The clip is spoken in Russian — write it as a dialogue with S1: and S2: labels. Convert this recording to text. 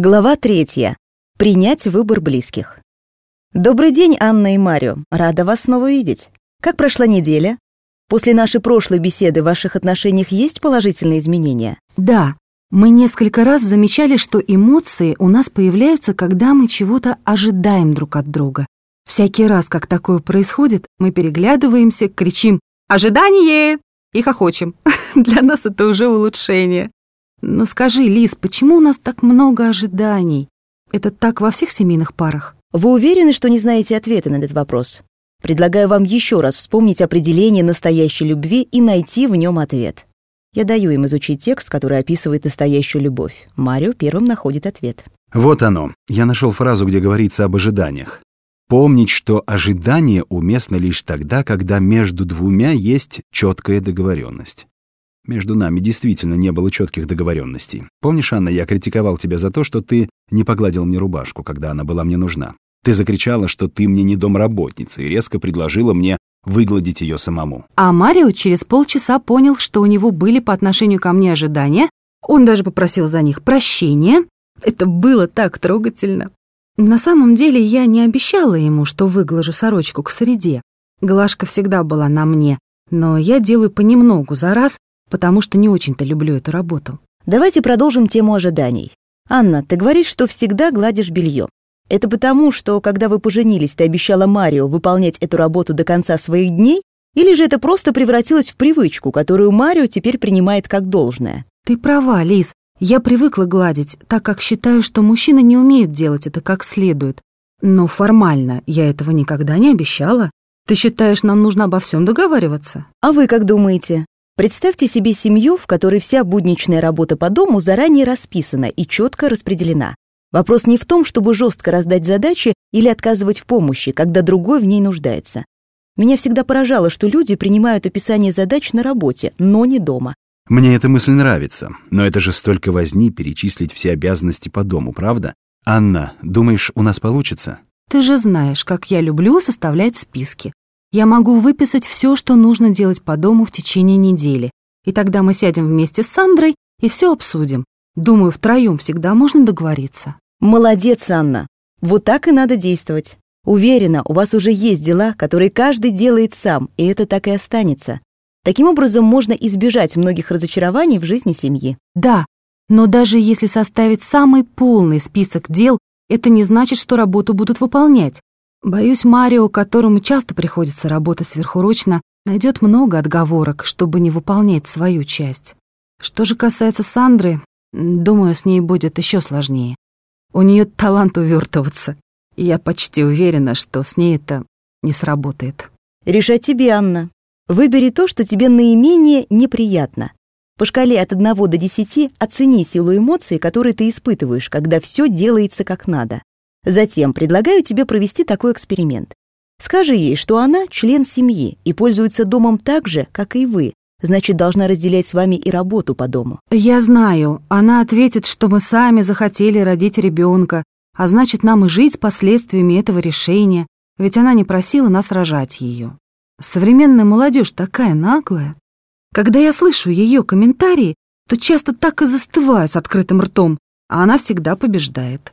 S1: Глава третья. Принять выбор близких. Добрый день, Анна и Марио. Рада вас снова видеть. Как прошла неделя? После нашей прошлой беседы в ваших отношениях есть положительные изменения?
S2: Да, мы несколько раз замечали, что эмоции у нас появляются, когда мы чего-то ожидаем друг от друга. Всякий раз, как такое происходит, мы переглядываемся, кричим «Ожидание!» и хохочем. Для нас это уже улучшение. Но скажи, Лиз, почему у нас так много ожиданий? Это так во всех семейных парах?
S1: Вы уверены, что не знаете ответа на этот вопрос? Предлагаю вам еще раз вспомнить определение настоящей любви и найти в нем ответ. Я даю им изучить текст, который описывает настоящую любовь. Марио первым находит ответ.
S3: Вот оно. Я нашел фразу, где говорится об ожиданиях. Помнить, что ожидание уместно лишь тогда, когда между двумя есть четкая договоренность. Между нами действительно не было четких договоренностей. Помнишь, Анна, я критиковал тебя за то, что ты не погладил мне рубашку, когда она была мне нужна. Ты закричала, что ты мне не домработница, и резко предложила мне выгладить ее самому.
S2: А Марио через полчаса понял, что у него были по отношению ко мне ожидания. Он даже попросил за них прощения. Это было так трогательно. На самом деле я не обещала ему, что выглажу сорочку к среде. Глажка всегда была на мне, но я делаю понемногу за раз, потому что не очень-то люблю эту работу.
S1: Давайте продолжим тему ожиданий. Анна, ты говоришь, что всегда гладишь белье. Это потому, что, когда вы поженились, ты обещала Марио выполнять эту работу до конца своих дней? Или же это просто превратилось в привычку, которую Марио теперь принимает как должное?
S2: Ты права, Лиз. Я привыкла гладить, так как считаю, что мужчины не умеют делать это как следует. Но формально я этого никогда не обещала. Ты считаешь, нам нужно обо всем договариваться?
S1: А вы как думаете? Представьте себе семью, в которой вся будничная работа по дому заранее расписана и четко распределена. Вопрос не в том, чтобы жестко раздать задачи или отказывать в помощи, когда другой в ней нуждается. Меня всегда поражало, что люди принимают описание задач на работе, но не дома.
S3: Мне эта мысль нравится, но это же столько возни перечислить все обязанности по дому, правда? Анна, думаешь, у нас получится?
S2: Ты же знаешь, как я люблю составлять списки. Я могу выписать все, что нужно делать по дому в течение недели. И тогда мы сядем вместе с Сандрой и все обсудим. Думаю, втроем всегда можно договориться.
S1: Молодец, Анна. Вот так и надо действовать. Уверена, у вас уже есть дела, которые каждый делает сам, и это так и останется. Таким образом, можно избежать многих разочарований в жизни семьи.
S2: Да, но даже если составить самый полный список дел, это не значит, что работу будут выполнять. Боюсь, Марио, которому часто приходится работать сверхурочно, найдет много отговорок, чтобы не выполнять свою часть. Что же касается Сандры, думаю, с ней будет еще сложнее. У нее талант увертываться, и я почти уверена, что с ней это не сработает.
S1: Решать тебе, Анна. Выбери то, что тебе наименее неприятно. По шкале от 1 до 10 оцени силу эмоций, которые ты испытываешь, когда все делается как надо. Затем предлагаю тебе провести такой эксперимент. Скажи ей, что она член семьи и пользуется домом так же, как и вы, значит, должна разделять с вами и работу по дому.
S2: Я знаю. Она ответит, что мы сами захотели родить ребенка, а значит, нам и жить с последствиями этого решения, ведь она не просила нас рожать ее. Современная молодежь такая наглая. Когда я слышу ее комментарии, то часто так и застываю с открытым ртом, а она всегда побеждает.